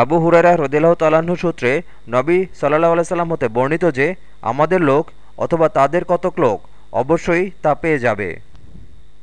আবু হুরারা রদিল্লাহ তালাহ্ন সূত্রে নবী সাল্লাহ সাল্লাম হতে বর্ণিত যে, আমাদের লোক অথবা তাদের কতক লোক অবশ্যই তা পেয়ে যাবে।